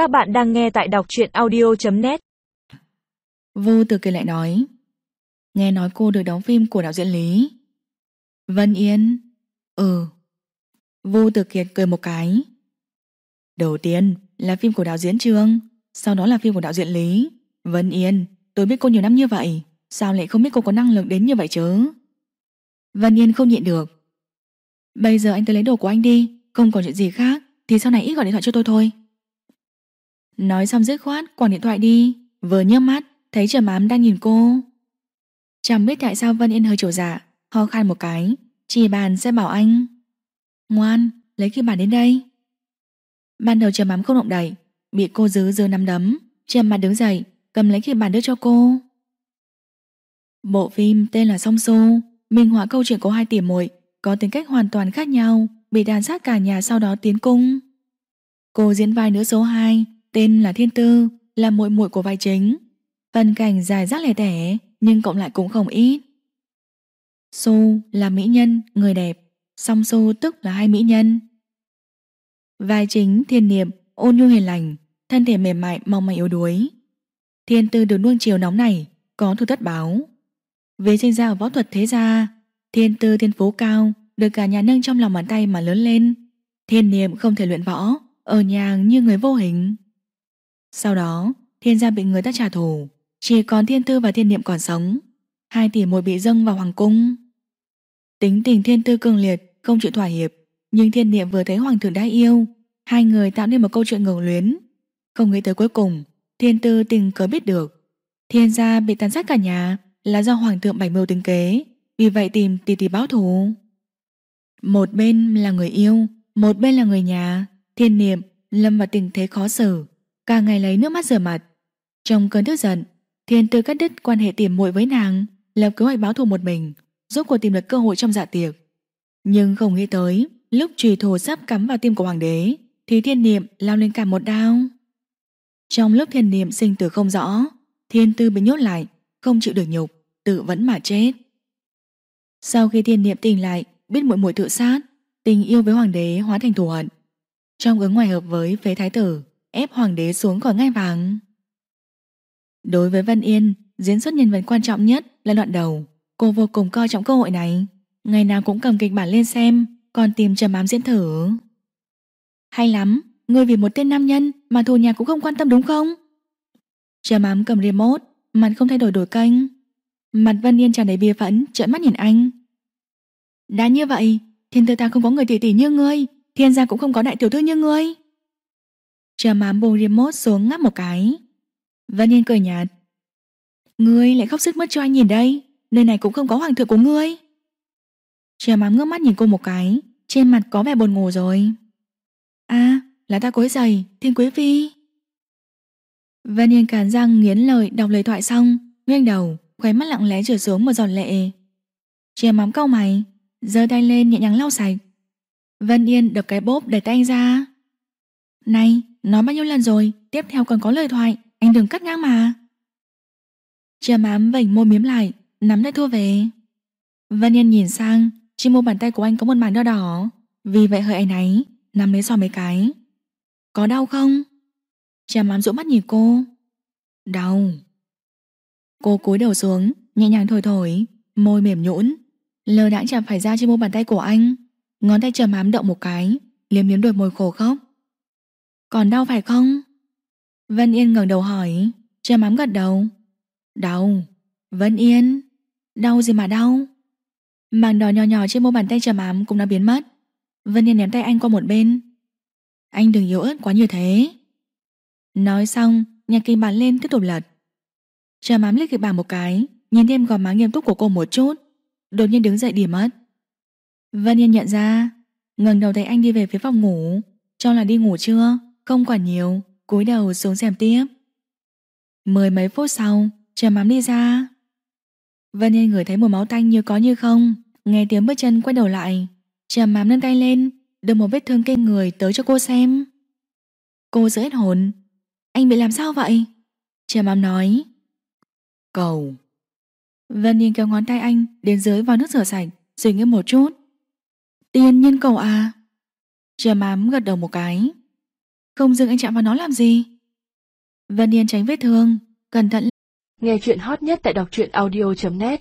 Các bạn đang nghe tại đọc truyện audio.net Vô từ kỳ lại nói, Nghe nói cô được đóng phim của đạo diễn Lý. Vân Yên Ừ. Vô Tử Kiệt cười một cái, Đầu tiên là phim của đạo diễn Trương, Sau đó là phim của đạo diễn Lý. Vân Yên, Tôi biết cô nhiều năm như vậy, Sao lại không biết cô có năng lực đến như vậy chứ? Vân Yên không nhịn được, Bây giờ anh tới lấy đồ của anh đi, Không còn chuyện gì khác, Thì sau này ít gọi điện thoại cho tôi thôi. Nói xong dứt khoát quẳng điện thoại đi. Vừa nhớ mắt, Thấy trầm ám đang nhìn cô. Chẳng biết tại sao Vân Yên hơi trổ dạ Ho khan một cái. Chỉ bàn sẽ bảo anh, Ngoan, lấy cái bàn đến đây. Ban đầu trầm ám không động đậy, Bị cô giữ dơ nắm đấm. Trầm mặt đứng dậy, Cầm lấy cái bàn đưa cho cô. Bộ phim tên là Song Xô Minh họa câu chuyện của hai tỷ muội, Có tính cách hoàn toàn khác nhau, Bị đàn sát cả nhà sau đó tiến cung. Cô diễn vai nữ số 2 Tên là Thiên Tư Là muội muội của vai chính. Phần cảnh dài rác lẻ tẻ Nhưng cộng lại cũng không ít. Su là mỹ nhân, người đẹp. Song Su tức là hai mỹ nhân. Vai chính thiên niệm Ôn nhu hiền lành Thân thể mềm mại mong manh yếu đuối. Thiên Tư được nuông chiều nóng này Có thu thất báo. Về sinh ra ở võ thuật thế gia Thiên Tư thiên phú cao Được cả nhà nâng trong lòng bàn tay mà lớn lên. Thiên niệm không thể luyện võ Ở nhà như người vô hình sau đó, thiên gia bị người ta trả thù, chỉ còn thiên tư và thiên niệm còn sống. Hai tỷ muội bị dâng vào hoàng cung. Tính tình thiên tư cường liệt, không chịu thỏa hiệp, nhưng thiên niệm vừa thấy hoàng thượng đã yêu, hai người tạo nên một câu chuyện ngừng luyến. Không nghĩ tới cuối cùng, thiên tư tình cớ biết được. Thiên gia bị tàn sát cả nhà là do hoàng thượng bảy mưu tính kế, vì vậy tìm tỷ tỷ báo thù. Một bên là người yêu, một bên là người nhà, thiên niệm lâm vào tình thế khó xử, Cả ngày lấy nước mắt rửa mặt. Trong cơn tức giận, Thiên tư cắt đứt quan hệ tìm muội với nàng, Lập kế hoạch báo thù một mình Giúp cô tìm được cơ hội trong dạ tiệc. Nhưng không nghĩ tới, Lúc trùy thù sắp cắm vào tim của hoàng đế, Thì thiên niệm lao lên cả một đao. Trong lúc thiên niệm sinh tử không rõ, Thiên tư bị nhốt lại, Không chịu được nhục, Tự vẫn mà chết. Sau khi thiên niệm tỉnh lại, Biết muội muội tự sát, Tình yêu với hoàng đế hóa thành thù hận. Trong ứng ngoài hợp với phế thái tử ép hoàng đế xuống khỏi ngai vàng. Đối với Vân Yên, diễn xuất nhân vật quan trọng nhất là đoạn đầu. Cô vô cùng coi trọng cơ hội này. Ngày nào cũng cầm kịch bản lên xem, còn tìm trầm ám diễn thử. Hay lắm, ngươi vì một tên nam nhân mà thù nhà cũng không quan tâm đúng không? Trầm ám cầm remote, mặt không thay đổi đổi kênh. Mặt Vân Yên tràn đầy bia phẫn, trợn mắt nhìn anh. Đã như vậy, thiên tư ta không có người tỷ tỷ như ngươi, thiên gia cũng không có đại tiểu thư như ngươi. Trầm mám buông remote xuống ngắp một cái. Vân Yên cười nhạt. Ngươi lại khóc sức mất cho anh nhìn đây. Nơi này cũng không có hoàng thượng của ngươi. Trầm mám ngước mắt nhìn cô một cái. Trên mặt có vẻ buồn ngủ rồi. À là ta cối giày, Thiên Quý Phi. Vân Yên cắn răng nghiến lời đọc lời thoại xong, Nghiêng đầu, Khóe mắt lặng lẽ trở xuống một giọt lệ. Trầm mám cau mày, giơ tay lên nhẹ nhàng lau sạch. Vân Yên đập cái bốp để tay anh ra. Này, Nói bao nhiêu lần rồi? Tiếp theo còn có lời thoại. Anh đừng cắt ngang mà. Trầm ám vảnh môi miếm lại, Nắm tay thua về. Vân Yên nhìn sang, Trên mu bàn tay của anh có một màn đỏ đỏ. Vì vậy hơi ấy náy Nắm lấy so mấy cái. Có đau không? Trầm ám rũ mắt nhìn cô. Đau. Cô cúi đầu xuống, Nhẹ nhàng thổi thổi, Môi mềm nhũn. Lơ đãng chạm phải ra trên mu bàn tay của anh. Ngón tay trầm ám động một cái, Liếm liếm đôi môi khổ khóc còn đau phải không? Vân Yên ngẩng đầu hỏi Trà Mắm gật đầu. Đau. Vân Yên, Đau gì mà đau? Màng đỏ nhỏ nhỏ trên mu bàn tay trầm ám cũng đã biến mất. Vân Yên ném tay anh qua một bên. Anh đừng yếu ớt quá như thế. Nói xong Nhạc kỳ bàn lên tiếp tục lật. Trầm ám liếc kịch bàn một cái, Nhìn thêm gò má nghiêm túc của cô một chút, Đột nhiên đứng dậy đi mất. Vân Yên nhận ra, ngẩng đầu thấy anh đi về phía phòng ngủ, Cho là đi ngủ chưa? Không quản nhiều, cúi đầu xuống xem tiếp. Mười mấy phút sau, Trầm ám đi ra. Vân Yên ngửi thấy mùi máu tanh như có như không, nghe tiếng bước chân quay đầu lại. Trầm ám nâng tay lên, đưa một vết thương kinh người tới cho cô xem. Cô giữ hết hồn. Anh bị làm sao vậy? Trầm ám nói. Cầu. Vân Yên kéo ngón tay anh đến dưới vào nước rửa sạch, suy nghĩ một chút. Tiên nhân cầu à? Trầm ám gật đầu một cái. Không dừng anh chạm vào nó làm gì? Vân Yên tránh vết thương, Cẩn thận. Nghe chuyện hot nhất tại đọc truyện audio.net